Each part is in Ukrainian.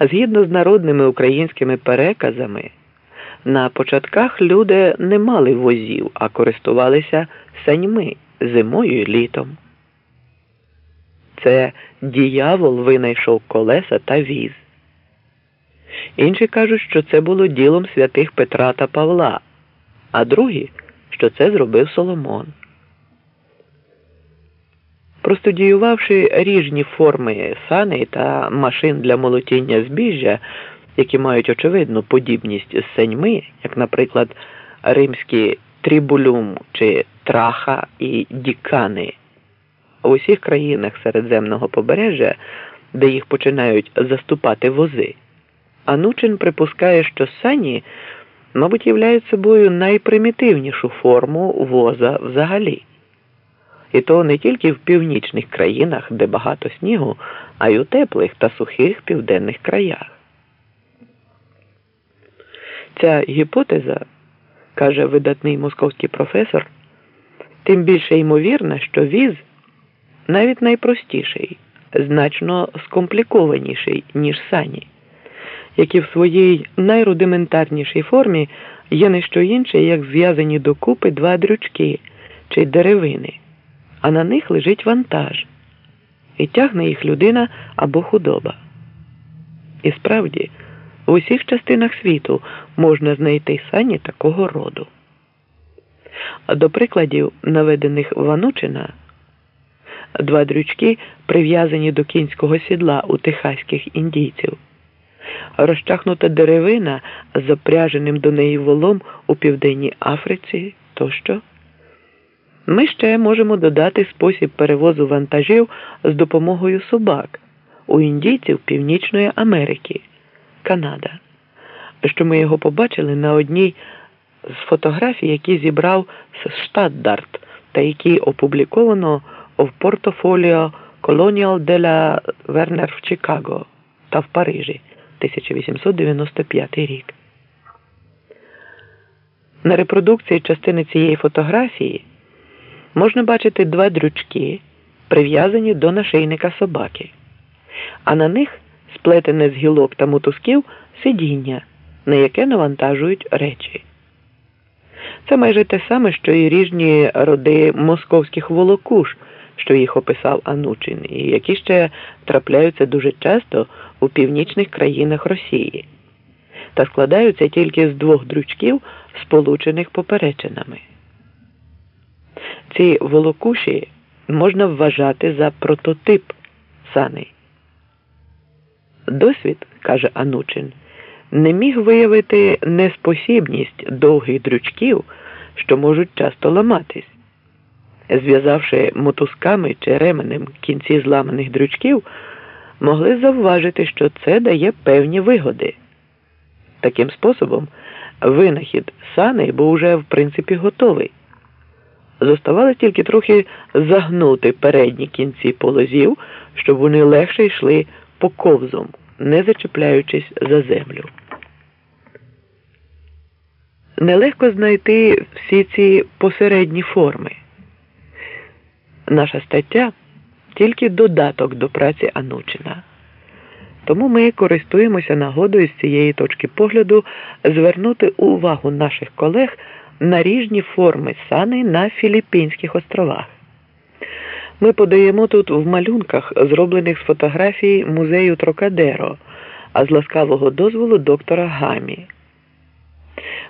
Згідно з народними українськими переказами, на початках люди не мали возів, а користувалися саньми зимою і літом. Це діявол винайшов колеса та віз. Інші кажуть, що це було ділом святих Петра та Павла, а другі, що це зробив Соломон. Простудіювавши ріжні форми саней та машин для молотіння збіжжя, які мають очевидну подібність з саньми, як, наприклад, римські трибулюм чи траха і дікани, у усіх країнах Середземного побережжя, де їх починають заступати вози, Анучин припускає, що сані, мабуть, являють собою найпримітивнішу форму воза взагалі. І то не тільки в північних країнах, де багато снігу, а й у теплих та сухих південних краях. Ця гіпотеза, каже видатний московський професор, тим більше ймовірна, що віз навіть найпростіший, значно скомплікованіший, ніж сані, які в своїй найрудиментарнішій формі є не що інше, як зв'язані докупи два дрючки чи деревини а на них лежить вантаж, і тягне їх людина або худоба. І справді, в усіх частинах світу можна знайти сані такого роду. До прикладів, наведених Ванучина, два дрючки прив'язані до кінського сідла у техаських індійців, розчахнута деревина з запряженим до неї волом у Південній Африці тощо. Ми ще можемо додати спосіб перевозу вантажів з допомогою собак у індійців Північної Америки, Канада, що ми його побачили на одній з фотографій, які зібрав Штатдарт та які опубліковано в портофоліо de la Werner в Чикаго та в Парижі 1895 рік. На репродукції частини цієї фотографії можна бачити два дрючки, прив'язані до нашийника собаки, а на них сплетене з гілок та мотузків сидіння, на яке навантажують речі. Це майже те саме, що і ріжні роди московських волокуш, що їх описав Анучин, і які ще трапляються дуже часто у північних країнах Росії, та складаються тільки з двох дрючків, сполучених поперечинами. Ці волокуші можна вважати за прототип саней. Досвід, каже Анучин, не міг виявити неспосібність довгих дрючків, що можуть часто ламатись. Зв'язавши мотузками чи ременем кінці зламаних дрючків, могли завважити, що це дає певні вигоди. Таким способом, винахід саней був уже в принципі готовий. Зоставалось тільки трохи загнути передні кінці полозів, щоб вони легше йшли по ковзом, не зачепляючись за землю. Нелегко знайти всі ці посередні форми. Наша стаття тільки додаток до праці Анучина. Тому ми користуємося нагодою з цієї точки погляду звернути увагу наших колег наріжні форми сани на Філіппінських островах. Ми подаємо тут в малюнках, зроблених з фотографій музею Трокадеро, а з ласкавого дозволу доктора Гамі.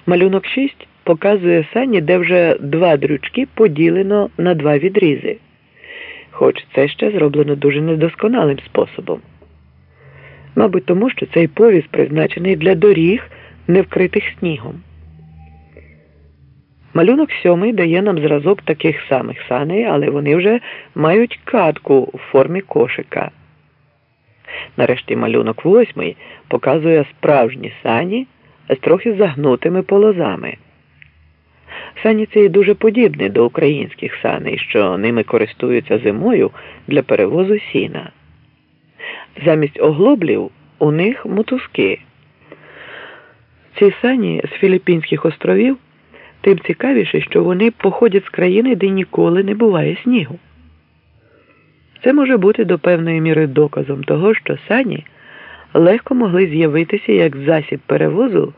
Малюнок 6 показує сані, де вже два дрючки поділено на два відрізи, хоч це ще зроблено дуже недосконалим способом. Мабуть, тому що цей повіз призначений для доріг, не вкритих снігом. Малюнок сьомий дає нам зразок таких самих саней, але вони вже мають катку в формі кошика. Нарешті малюнок восьмий показує справжні сані з трохи загнутими полозами. Сані ці дуже подібні до українських саней, що ними користуються зимою для перевозу сіна. Замість оглоблів у них мотузки. Ці сані з Філіппінських островів тим цікавіше, що вони походять з країни, де ніколи не буває снігу. Це може бути до певної міри доказом того, що сані легко могли з'явитися як засіб перевозу